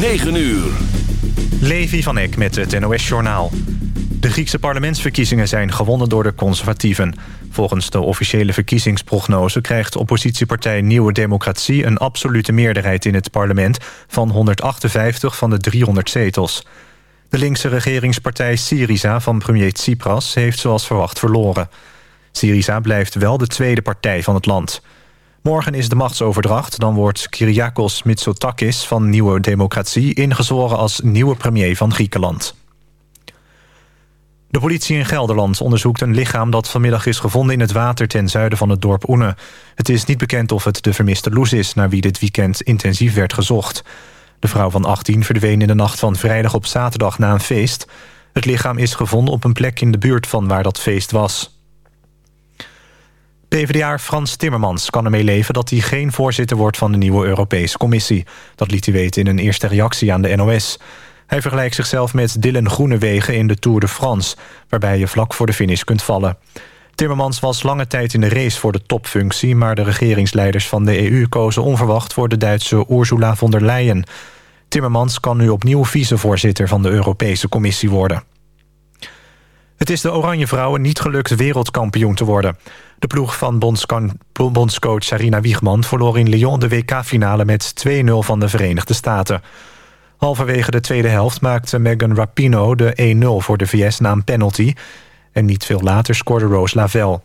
9 uur. Levi van Eck met het NOS-journaal. De Griekse parlementsverkiezingen zijn gewonnen door de conservatieven. Volgens de officiële verkiezingsprognose krijgt oppositiepartij Nieuwe Democratie... een absolute meerderheid in het parlement van 158 van de 300 zetels. De linkse regeringspartij Syriza van premier Tsipras heeft zoals verwacht verloren. Syriza blijft wel de tweede partij van het land... Morgen is de machtsoverdracht. Dan wordt Kyriakos Mitsotakis van Nieuwe Democratie... ingezworen als nieuwe premier van Griekenland. De politie in Gelderland onderzoekt een lichaam dat vanmiddag is gevonden in het water ten zuiden van het dorp Oene. Het is niet bekend of het de vermiste Loes is naar wie dit weekend intensief werd gezocht. De vrouw van 18 verdween in de nacht van vrijdag op zaterdag na een feest. Het lichaam is gevonden op een plek in de buurt van waar dat feest was. PvdA Frans Timmermans kan ermee leven dat hij geen voorzitter wordt van de nieuwe Europese Commissie. Dat liet hij weten in een eerste reactie aan de NOS. Hij vergelijkt zichzelf met Dylan Groenewegen in de Tour de France... waarbij je vlak voor de finish kunt vallen. Timmermans was lange tijd in de race voor de topfunctie... maar de regeringsleiders van de EU kozen onverwacht... voor de Duitse Ursula von der Leyen. Timmermans kan nu opnieuw vicevoorzitter van de Europese Commissie worden. Het is de Oranje Vrouwen niet gelukt wereldkampioen te worden. De ploeg van bondscoach Sarina Wiegman verloor in Lyon de WK-finale met 2-0 van de Verenigde Staten. Halverwege de tweede helft maakte Megan Rapino de 1-0 voor de VS na een penalty. En niet veel later scoorde Rose Lavelle.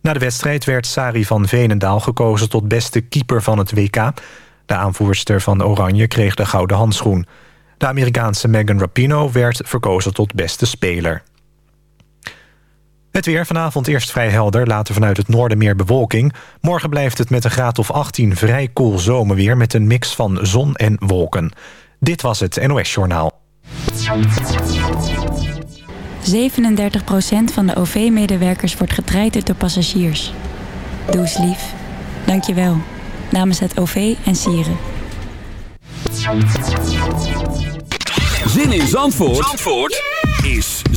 Na de wedstrijd werd Sari van Venendaal gekozen tot beste keeper van het WK. De aanvoerster van Oranje kreeg de gouden handschoen. De Amerikaanse Megan Rapino werd verkozen tot beste speler. Het weer vanavond eerst vrij helder, later vanuit het noorden meer bewolking. Morgen blijft het met een graad of 18 vrij koel zomerweer... met een mix van zon en wolken. Dit was het NOS Journaal. 37% van de OV-medewerkers wordt getraind door passagiers. Doe eens lief. Dank je wel. Namens het OV en Sieren. Zin in Zandvoort, Zandvoort? is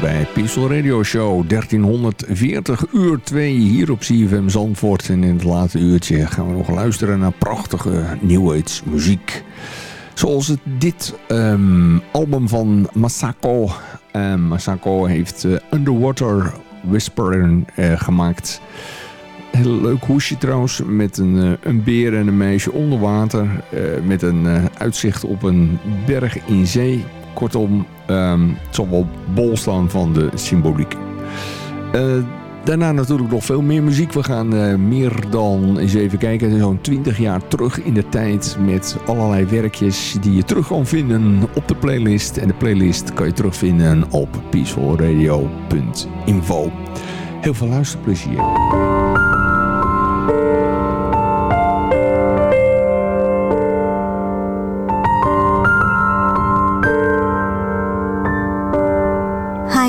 Bij Peaceful Radio Show 1340 uur 2 hier op CFM Zandvoort. En in het late uurtje gaan we nog luisteren naar prachtige New muziek. Zoals dit um, album van Masako. Um, Masako heeft uh, Underwater Whispering uh, gemaakt. Heel leuk hoesje trouwens, met een, uh, een beer en een meisje onder water. met een uitzicht op een berg in zee. Kortom, um, het zal wel bol staan van de symboliek. Uh, daarna natuurlijk nog veel meer muziek. We gaan uh, meer dan, eens even kijken, zo'n 20 jaar terug in de tijd... met allerlei werkjes die je terug kan vinden op de playlist. En de playlist kan je terugvinden op peacefulradio.info. Heel veel luisterplezier.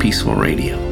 Peaceful Radio.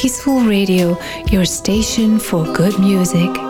Peaceful Radio, your station for good music.